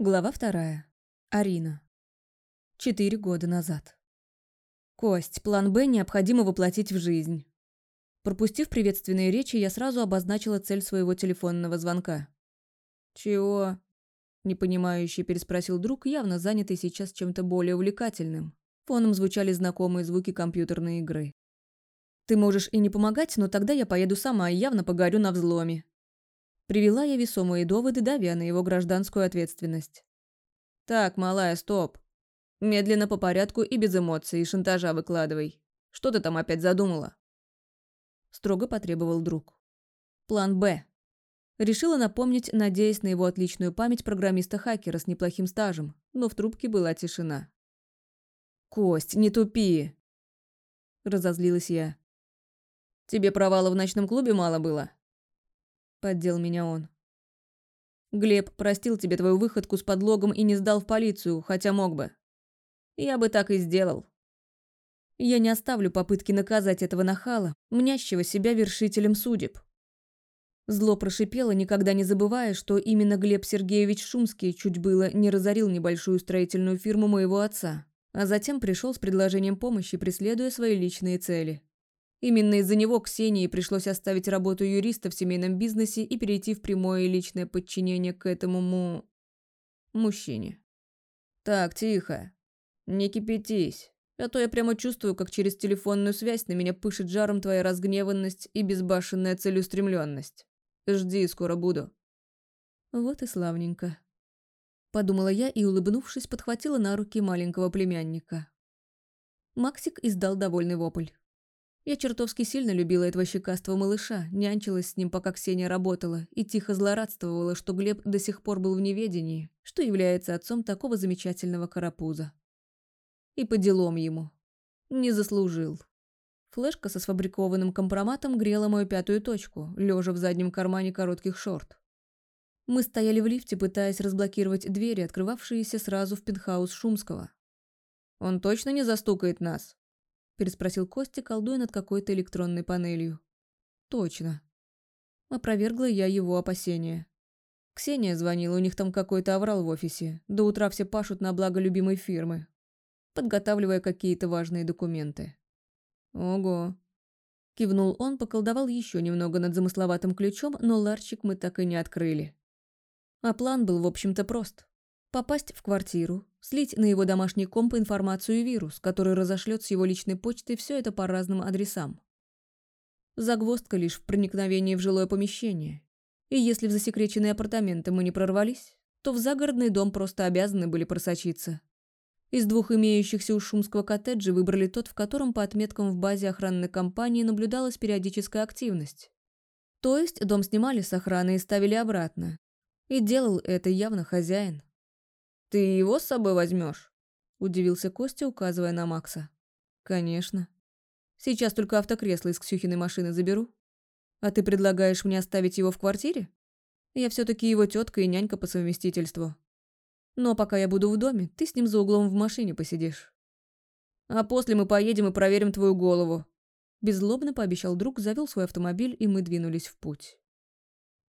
Глава вторая. Арина. Четыре года назад. Кость, план «Б» необходимо воплотить в жизнь. Пропустив приветственные речи, я сразу обозначила цель своего телефонного звонка. «Чего?» – непонимающе переспросил друг, явно занятый сейчас чем-то более увлекательным. Фоном звучали знакомые звуки компьютерной игры. «Ты можешь и не помогать, но тогда я поеду сама и явно погорю на взломе», Привела я весомые доводы, давя на его гражданскую ответственность. «Так, малая, стоп. Медленно по порядку и без эмоций, шантажа выкладывай. Что ты там опять задумала?» Строго потребовал друг. План «Б». Решила напомнить, надеясь на его отличную память программиста-хакера с неплохим стажем, но в трубке была тишина. «Кость, не тупи!» Разозлилась я. «Тебе провала в ночном клубе мало было?» Поддел меня он. Глеб простил тебе твою выходку с подлогом и не сдал в полицию, хотя мог бы. Я бы так и сделал. Я не оставлю попытки наказать этого нахала, мнящего себя вершителем судеб. Зло прошипело, никогда не забывая, что именно Глеб Сергеевич Шумский чуть было не разорил небольшую строительную фирму моего отца, а затем пришел с предложением помощи, преследуя свои личные цели. Именно из-за него Ксении пришлось оставить работу юриста в семейном бизнесе и перейти в прямое личное подчинение к этому му... мужчине. «Так, тихо. Не кипятись. А то я прямо чувствую, как через телефонную связь на меня пышет жаром твоя разгневанность и безбашенная целеустремленность. Жди, скоро буду». Вот и славненько. Подумала я и, улыбнувшись, подхватила на руки маленького племянника. Максик издал довольный вопль. Я чертовски сильно любила этого щекастого малыша, нянчилась с ним, пока Ксения работала, и тихо злорадствовала, что Глеб до сих пор был в неведении, что является отцом такого замечательного карапуза. И по делам ему. Не заслужил. Флешка со сфабрикованным компроматом грела мою пятую точку, лежа в заднем кармане коротких шорт. Мы стояли в лифте, пытаясь разблокировать двери, открывавшиеся сразу в пентхаус Шумского. «Он точно не застукает нас?» Переспросил Костя, колдуя над какой-то электронной панелью. «Точно». Опровергла я его опасения. Ксения звонила, у них там какой-то аврал в офисе. До утра все пашут на благо любимой фирмы, подготавливая какие-то важные документы. «Ого». Кивнул он, поколдовал еще немного над замысловатым ключом, но ларчик мы так и не открыли. А план был, в общем-то, прост. Попасть в квартиру, слить на его домашний комп информацию и вирус, который разошлет с его личной почты все это по разным адресам. Загвоздка лишь в проникновении в жилое помещение. И если в засекреченные апартаменты мы не прорвались, то в загородный дом просто обязаны были просочиться. Из двух имеющихся у Шумского коттеджа выбрали тот, в котором по отметкам в базе охранной компании наблюдалась периодическая активность. То есть дом снимали с охраны и ставили обратно. И делал это явно хозяин. «Ты его с собой возьмешь? удивился Костя, указывая на Макса. «Конечно. Сейчас только автокресло из Ксюхиной машины заберу. А ты предлагаешь мне оставить его в квартире? Я все таки его тетка и нянька по совместительству. Но пока я буду в доме, ты с ним за углом в машине посидишь. А после мы поедем и проверим твою голову». Беззлобно пообещал друг, завел свой автомобиль, и мы двинулись в путь.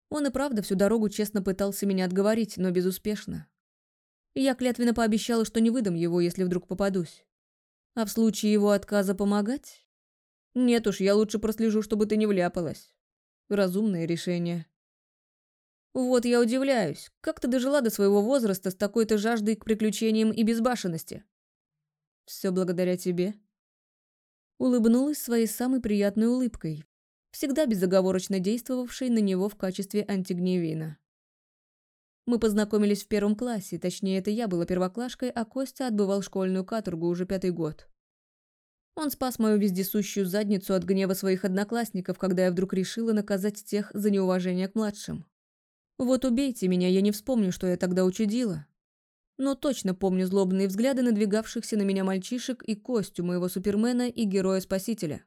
Он и правда всю дорогу честно пытался меня отговорить, но безуспешно я клятвенно пообещала, что не выдам его, если вдруг попадусь. А в случае его отказа помогать? Нет уж, я лучше прослежу, чтобы ты не вляпалась. Разумное решение. Вот я удивляюсь, как ты дожила до своего возраста с такой-то жаждой к приключениям и безбашенности? Все благодаря тебе. Улыбнулась своей самой приятной улыбкой, всегда безоговорочно действовавшей на него в качестве антигневина. Мы познакомились в первом классе, точнее, это я была первоклашкой, а Костя отбывал школьную каторгу уже пятый год. Он спас мою вездесущую задницу от гнева своих одноклассников, когда я вдруг решила наказать тех за неуважение к младшим. Вот убейте меня, я не вспомню, что я тогда учудила. Но точно помню злобные взгляды надвигавшихся на меня мальчишек и Костю, моего супермена и героя-спасителя.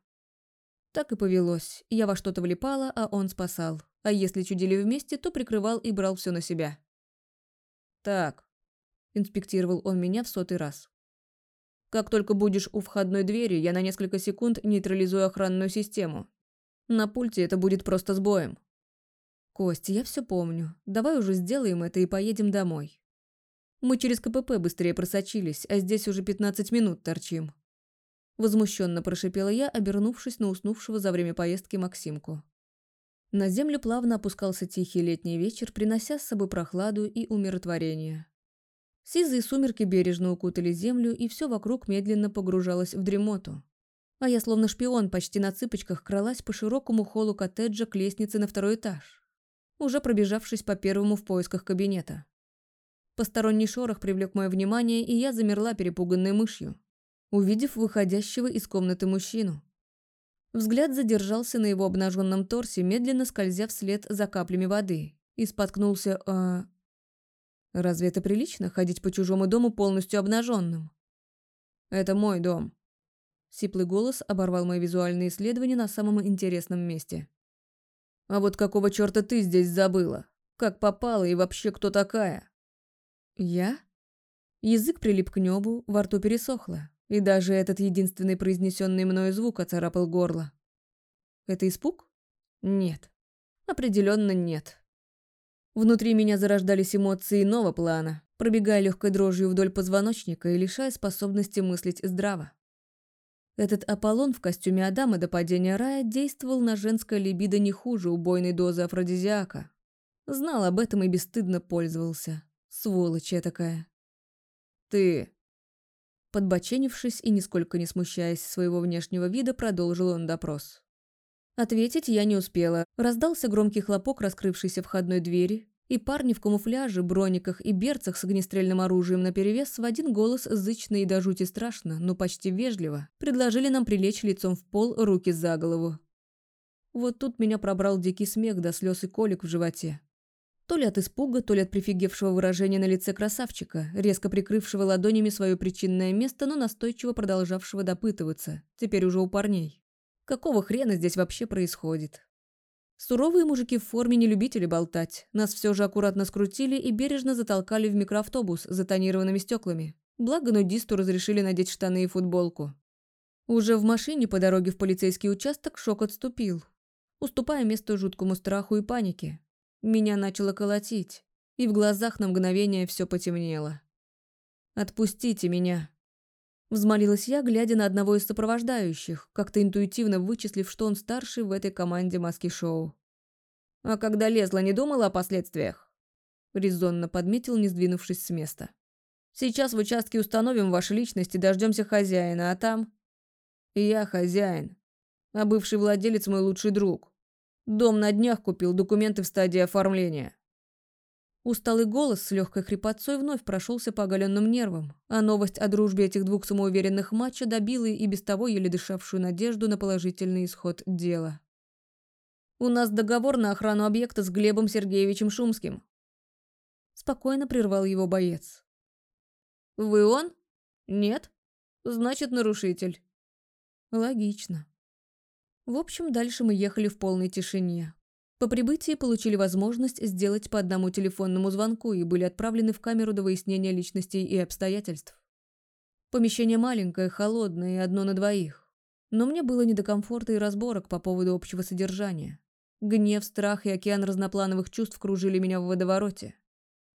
Так и повелось. Я во что-то влипала, а он спасал. А если чудили вместе, то прикрывал и брал все на себя. «Так», – инспектировал он меня в сотый раз. «Как только будешь у входной двери, я на несколько секунд нейтрализую охранную систему. На пульте это будет просто сбоем». «Костя, я все помню. Давай уже сделаем это и поедем домой». Мы через КПП быстрее просочились, а здесь уже 15 минут торчим. Возмущенно прошипела я, обернувшись на уснувшего за время поездки Максимку. На землю плавно опускался тихий летний вечер, принося с собой прохладу и умиротворение. Сизые сумерки бережно укутали землю, и все вокруг медленно погружалось в дремоту. А я, словно шпион, почти на цыпочках кралась по широкому холлу коттеджа к лестнице на второй этаж, уже пробежавшись по первому в поисках кабинета. Посторонний шорох привлек мое внимание, и я замерла перепуганной мышью, увидев выходящего из комнаты мужчину. Взгляд задержался на его обнаженном торсе, медленно скользя вслед за каплями воды, и споткнулся о... Разве это прилично, ходить по чужому дому полностью обнаженным? «Это мой дом». Сиплый голос оборвал мои визуальные исследования на самом интересном месте. «А вот какого черта ты здесь забыла? Как попала и вообще кто такая?» «Я?» Язык прилип к небу, во рту пересохло, и даже этот единственный произнесенный мною звук оцарапал горло. «Это испуг?» «Нет. Определенно нет». Внутри меня зарождались эмоции иного плана, пробегая легкой дрожью вдоль позвоночника и лишая способности мыслить здраво. Этот Аполлон в костюме Адама до падения рая действовал на женское либидо не хуже убойной дозы афродизиака. Знал об этом и бесстыдно пользовался. Сволочь я такая. Ты... Подбоченившись и нисколько не смущаясь своего внешнего вида, продолжил он допрос. Ответить я не успела. Раздался громкий хлопок раскрывшейся входной двери, и парни в камуфляже, брониках и берцах с огнестрельным оружием наперевес в один голос зычно и до жути страшно, но почти вежливо, предложили нам прилечь лицом в пол, руки за голову. Вот тут меня пробрал дикий смех до слез и колик в животе. То ли от испуга, то ли от прифигевшего выражения на лице красавчика, резко прикрывшего ладонями свое причинное место, но настойчиво продолжавшего допытываться, теперь уже у парней. Какого хрена здесь вообще происходит? Суровые мужики в форме не любители болтать. Нас все же аккуратно скрутили и бережно затолкали в микроавтобус с затонированными стеклами. Благо нудисту разрешили надеть штаны и футболку. Уже в машине по дороге в полицейский участок шок отступил, уступая место жуткому страху и панике. Меня начало колотить, и в глазах на мгновение все потемнело. «Отпустите меня!» Взмолилась я, глядя на одного из сопровождающих, как-то интуитивно вычислив, что он старший в этой команде маски-шоу. «А когда лезла, не думала о последствиях?» Резонно подметил, не сдвинувшись с места. «Сейчас в участке установим ваши личности, дождемся хозяина, а там...» «Я хозяин, а бывший владелец мой лучший друг. Дом на днях купил, документы в стадии оформления. Усталый голос с легкой хрипотцой вновь прошелся по оголенным нервам, а новость о дружбе этих двух самоуверенных матча добила и без того еле дышавшую надежду на положительный исход дела. «У нас договор на охрану объекта с Глебом Сергеевичем Шумским», спокойно прервал его боец. «Вы он? Нет? Значит, нарушитель». «Логично». В общем, дальше мы ехали в полной тишине. По прибытии получили возможность сделать по одному телефонному звонку и были отправлены в камеру до выяснения личностей и обстоятельств. Помещение маленькое, холодное и одно на двоих. Но мне было не до комфорта и разборок по поводу общего содержания. Гнев, страх и океан разноплановых чувств кружили меня в водовороте.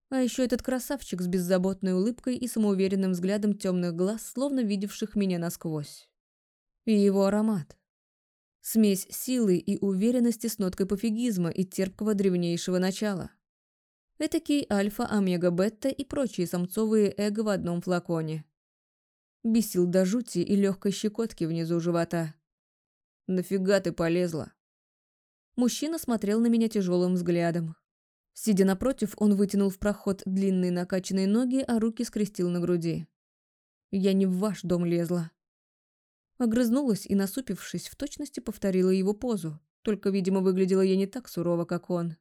А еще этот красавчик с беззаботной улыбкой и самоуверенным взглядом темных глаз, словно видевших меня насквозь. И его аромат. Смесь силы и уверенности с ноткой пофигизма и терпкого древнейшего начала. Этакий альфа, омега, бета и прочие самцовые эго в одном флаконе. Бесил до жути и легкой щекотки внизу живота. «Нафига ты полезла?» Мужчина смотрел на меня тяжелым взглядом. Сидя напротив, он вытянул в проход длинные накачанные ноги, а руки скрестил на груди. «Я не в ваш дом лезла. Огрызнулась и, насупившись, в точности повторила его позу, только, видимо, выглядела я не так сурово, как он.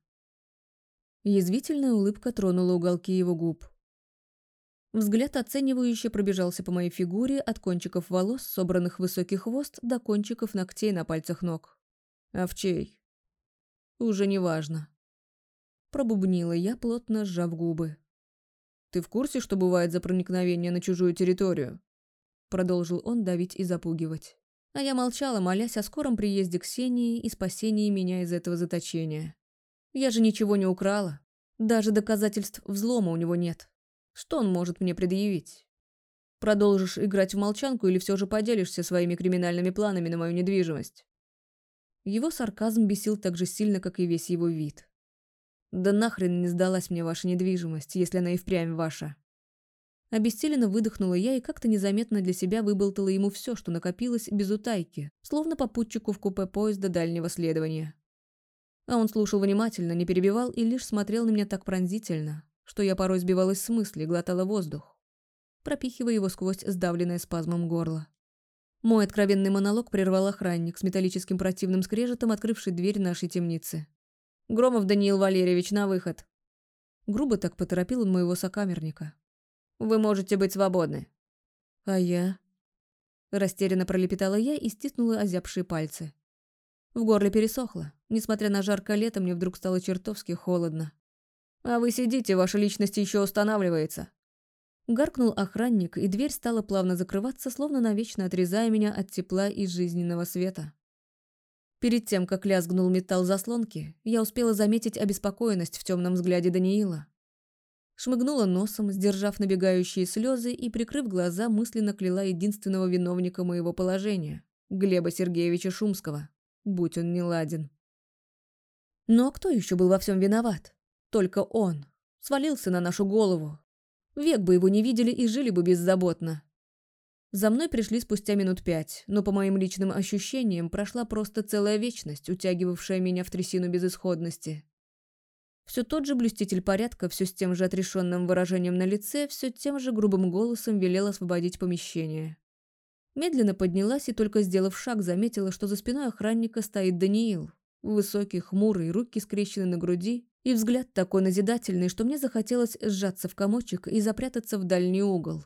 Язвительная улыбка тронула уголки его губ. Взгляд оценивающе пробежался по моей фигуре от кончиков волос, собранных в высокий хвост, до кончиков ногтей на пальцах ног. «А в чей?» «Уже не важно». Пробубнила я, плотно сжав губы. «Ты в курсе, что бывает за проникновение на чужую территорию?» Продолжил он давить и запугивать. А я молчала, молясь о скором приезде Ксении и спасении меня из этого заточения. Я же ничего не украла. Даже доказательств взлома у него нет. Что он может мне предъявить? Продолжишь играть в молчанку или все же поделишься своими криминальными планами на мою недвижимость? Его сарказм бесил так же сильно, как и весь его вид. Да нахрен не сдалась мне ваша недвижимость, если она и впрямь ваша. Обессиленно выдохнула я и как-то незаметно для себя выболтала ему все, что накопилось без утайки, словно попутчику в купе поезда дальнего следования. А он слушал внимательно, не перебивал и лишь смотрел на меня так пронзительно, что я порой сбивалась с мысли, глотала воздух, пропихивая его сквозь сдавленное спазмом горло. Мой откровенный монолог прервал охранник с металлическим противным скрежетом, открывший дверь нашей темницы. «Громов Даниил Валерьевич, на выход!» Грубо так поторопил он моего сокамерника. Вы можете быть свободны». «А я?» Растерянно пролепетала я и стиснула озябшие пальцы. В горле пересохло. Несмотря на жаркое лето, мне вдруг стало чертовски холодно. «А вы сидите, ваша личность еще устанавливается». Гаркнул охранник, и дверь стала плавно закрываться, словно навечно отрезая меня от тепла и жизненного света. Перед тем, как лязгнул металл заслонки, я успела заметить обеспокоенность в темном взгляде Даниила. Шмыгнула носом, сдержав набегающие слезы и, прикрыв глаза, мысленно кляла единственного виновника моего положения – Глеба Сергеевича Шумского, будь он не ладен. Но кто еще был во всем виноват? Только он. Свалился на нашу голову. Век бы его не видели и жили бы беззаботно. За мной пришли спустя минут пять, но по моим личным ощущениям прошла просто целая вечность, утягивавшая меня в трясину безысходности. Все тот же блюститель порядка, все с тем же отрешенным выражением на лице, все тем же грубым голосом велел освободить помещение. Медленно поднялась и только сделав шаг, заметила, что за спиной охранника стоит Даниил. Высокий, хмурый, руки скрещены на груди, и взгляд такой назидательный, что мне захотелось сжаться в комочек и запрятаться в дальний угол.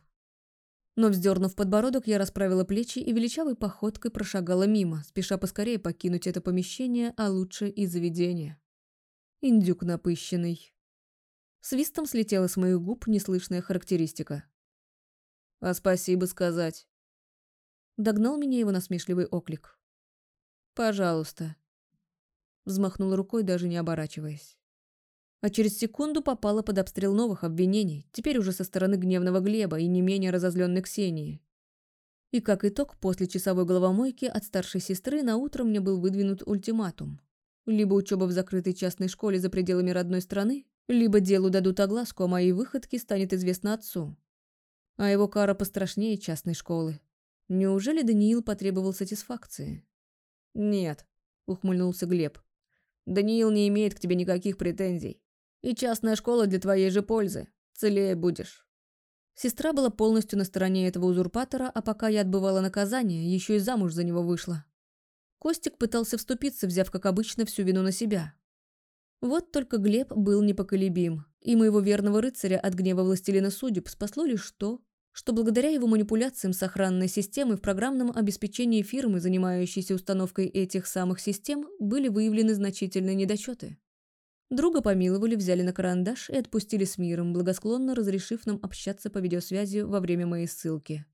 Но, вздернув подбородок, я расправила плечи и величавой походкой прошагала мимо, спеша поскорее покинуть это помещение, а лучше и заведение. Индюк напыщенный. Свистом слетела с моих губ неслышная характеристика. «А спасибо сказать». Догнал меня его насмешливый оклик. «Пожалуйста». Взмахнула рукой, даже не оборачиваясь. А через секунду попала под обстрел новых обвинений, теперь уже со стороны гневного Глеба и не менее разозленной Ксении. И как итог, после часовой головомойки от старшей сестры на утро мне был выдвинут ультиматум. Либо учеба в закрытой частной школе за пределами родной страны, либо делу дадут огласку, а моей выходке станет известно отцу. А его кара пострашнее частной школы. Неужели Даниил потребовал сатисфакции? «Нет», — ухмыльнулся Глеб. «Даниил не имеет к тебе никаких претензий. И частная школа для твоей же пользы. Целее будешь». Сестра была полностью на стороне этого узурпатора, а пока я отбывала наказание, еще и замуж за него вышла. Костик пытался вступиться, взяв, как обычно, всю вину на себя. Вот только Глеб был непоколебим, и моего верного рыцаря от гнева властелина судеб спасло лишь то, что благодаря его манипуляциям с охранной системой в программном обеспечении фирмы, занимающейся установкой этих самых систем, были выявлены значительные недочеты. Друга помиловали, взяли на карандаш и отпустили с миром, благосклонно разрешив нам общаться по видеосвязи во время моей ссылки.